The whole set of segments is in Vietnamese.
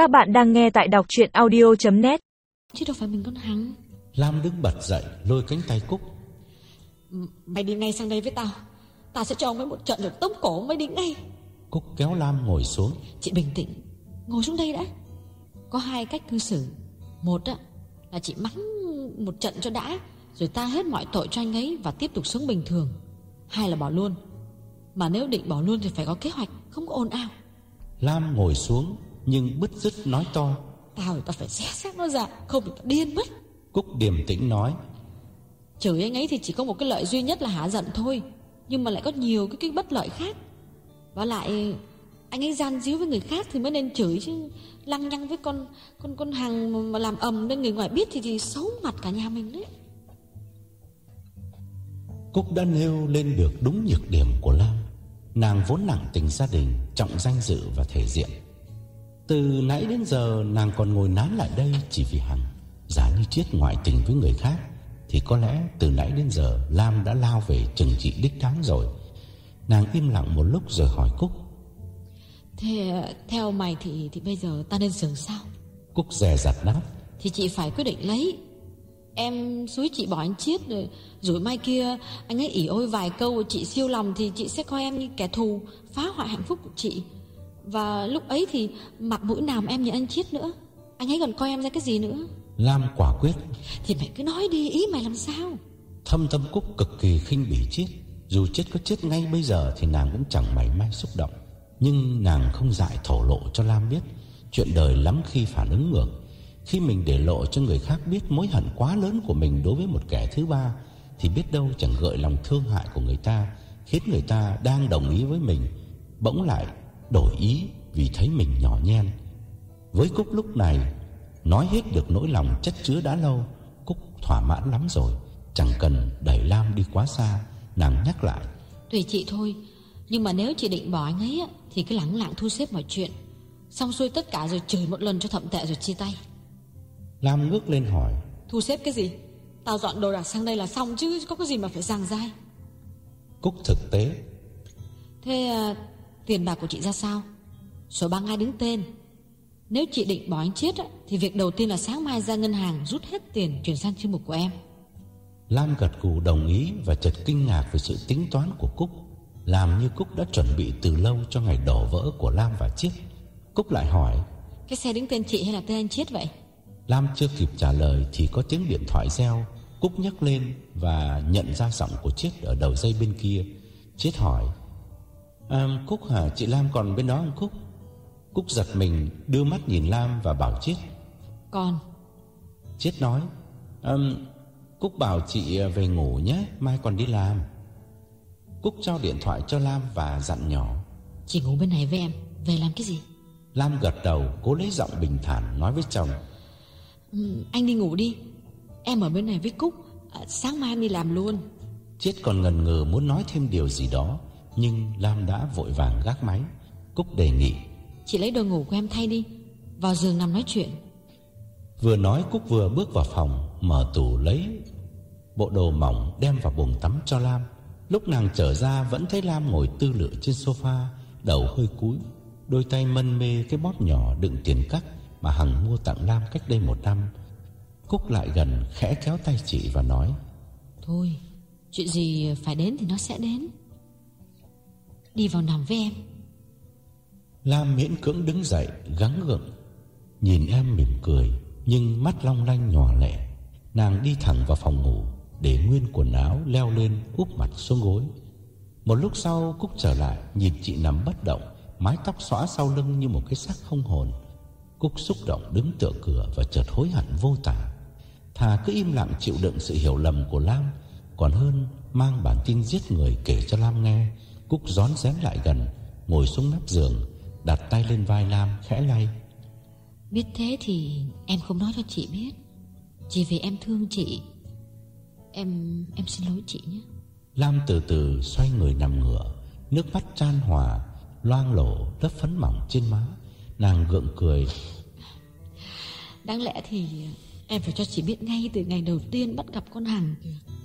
Các bạn đang nghe tại đọc chuyện audio.net Chứ đâu phải mình con Hằng. Lam đứng bật dậy lôi cánh tay Cúc. Mày đi ngay sang đây với tao. Tao sẽ cho ông ấy một trận được tống cổ Mày đi ngay. Cúc kéo Lam ngồi xuống. Chị bình tĩnh Ngồi xuống đây đã. Có hai cách cư xử. Một á, là chị mắng một trận cho đã Rồi ta hết mọi tội cho anh ấy Và tiếp tục sống bình thường. Hai là bỏ luôn. Mà nếu định bỏ luôn thì phải có kế hoạch Không có ồn ào. Lam ngồi xuống nhưng bứt rứt nói to. Tao thì tao phải xé xác nó ra Không thì tao điên mất. Cúc điềm tĩnh nói. Chửi anh ấy thì chỉ có một cái lợi duy nhất là hả giận thôi. Nhưng mà lại có nhiều cái, cái bất lợi khác. Và lại Anh ấy gian díu với người khác thì mới nên chửi chứ. Lăng nhăng với con con con hàng mà làm ầm nên người ngoài biết thì, thì xấu mặt cả nhà mình đấy. Cúc đã nêu lên được đúng nhược điểm của Lam. Nàng vốn nặng tình gia đình Trọng danh dự và thể diện Từ nãy đến giờ nàng còn ngồi nán lại đây Chỉ vì Hằng Giả như chết ngoại tình với người khác Thì có lẽ từ nãy đến giờ Lam đã lao về trừng trị đích đáng rồi. Nàng im lặng một lúc rồi hỏi Cúc. Thế theo mày thì thì bây giờ ta nên xử sao? Cúc dè dặt đáp. Thì chị phải quyết định lấy. Em suối chị bỏ anh Chiết rồi Rồi mai kia anh ấy ỉ ôi vài câu Chị siêu lòng thì chị sẽ coi em như kẻ thù Phá hoại hạnh phúc của chị Và lúc ấy thì mặt mũi nào mà em như anh Chiết nữa? Anh ấy còn coi em ra cái gì nữa? Lam quả quyết. Thì mày cứ nói đi ý mày làm sao? Thâm tâm Cúc cực kỳ khinh bỉ Chiết. Dù Chiết có chết ngay bây giờ Thì nàng cũng chẳng mảy may xúc động. Nhưng nàng không dại thổ lộ cho Lam biết Chuyện đời lắm khi phản ứng ngược. Khi mình để lộ cho người khác biết Mối hận quá lớn của mình đối với một kẻ thứ ba Thì biết đâu chẳng gợi lòng thương hại của người ta Khiến người ta đang đồng ý với mình Bỗng lại đổi ý Vì thấy mình nhỏ nhen. Với Cúc lúc này Nói hết được nỗi lòng chất chứa đã lâu Cúc thỏa mãn lắm rồi. Chẳng cần đẩy Lam đi quá xa Nàng nhắc lại. Tùy chị thôi Nhưng mà nếu chị định bỏ anh ấy Thì cứ lẳng lặng thu xếp mọi chuyện. Xong xuôi tất cả rồi chửi một lần cho thậm tệ rồi chia tay. Lam ngước lên hỏi. Thu xếp cái gì? Tao dọn đồ đạc sang đây là xong chứ Có cái gì mà phải giằng dai? Cúc thực tế. Thế à, tiền bạc của chị ra sao? Số băng ai đứng tên? Nếu chị định bỏ anh chết Thì việc đầu tiên là sáng mai ra ngân hàng Rút hết tiền chuyển sang chương mục của em. Lam gật gù đồng ý Và chợt kinh ngạc về sự tính toán của Cúc Làm như Cúc đã chuẩn bị từ lâu Cho ngày đổ vỡ của Lam và Chiết. Cúc lại hỏi Cái xe đứng tên chị hay là tên anh chết vậy? Lam chưa kịp trả lời Thì có tiếng điện thoại reo. Cúc nhấc lên và nhận ra giọng của Chiết Ở đầu dây bên kia. Chiết hỏi à, Cúc hả? Chị Lam còn bên đó không Cúc? Cúc giật mình đưa mắt nhìn Lam và bảo Chiết. Còn. Chiết nói um, Cúc bảo chị về ngủ nhé Mai còn đi làm. Cúc trao điện thoại cho Lam và dặn nhỏ Chị ngủ bên này với em Về làm cái gì? Lam gật đầu cố lấy giọng bình thản nói với chồng ừ, Anh đi ngủ đi. Em ở bên này với Cúc à, Sáng mai em đi làm luôn. Chiết còn ngần ngừ muốn nói thêm điều gì đó Nhưng Lam đã vội vàng gác máy Cúc đề nghị. Chị lấy đồ ngủ của em thay đi Vào giường nằm nói chuyện. Vừa nói Cúc vừa bước vào phòng Mở tủ lấy Bộ đồ mỏng đem vào buồng tắm cho Lam. Lúc nàng trở ra vẫn thấy Lam ngồi tư lựa trên sofa Đầu hơi cúi Đôi tay mân mê cái bóp nhỏ đựng tiền cắt Mà Hằng mua tặng Lam cách đây một năm. Cúc lại gần khẽ kéo tay chị và nói Thôi Chuyện gì phải đến thì nó sẽ đến Đi vào nằm với em. Lam miễn cưỡng đứng dậy, gắng gượng. Nhìn em mỉm cười, Nhưng mắt long lanh nhỏ lẻ. Nàng đi thẳng vào phòng ngủ, Để nguyên quần áo leo lên, úp mặt xuống gối. Một lúc sau, Cúc trở lại, Nhìn chị nằm bất động, Mái tóc xõa sau lưng như một cái xác không hồn. Cúc xúc động đứng tựa cửa Và chợt hối hận vô tả. Thà cứ im lặng chịu đựng sự hiểu lầm của Lam, Còn hơn mang bản tin giết người kể cho Lam nghe. Cúc rón rén lại gần Ngồi xuống mép giường Đặt tay lên vai Lam khẽ lay. Biết thế thì em không nói cho chị biết. Chỉ vì em thương chị Em em xin lỗi chị nhé. Lam từ từ xoay người nằm ngửa Nước mắt chan hòa Loang lổ lớp phấn mỏng trên má. Nàng gượng cười. Đáng lẽ thì em phải cho chị biết ngay từ ngày đầu tiên bắt gặp con Hằng. kìa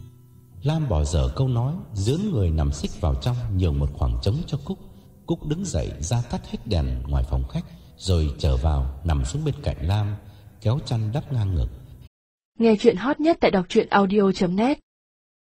Lam bỏ dở câu nói, Dướn người nằm xích vào trong Nhường một khoảng trống cho Cúc. Cúc đứng dậy, ra tắt hết đèn ngoài phòng khách, Rồi trở vào, nằm xuống bên cạnh Lam, Kéo chăn đắp ngang ngực. Nghe chuyện hot nhất tại đọc audio.net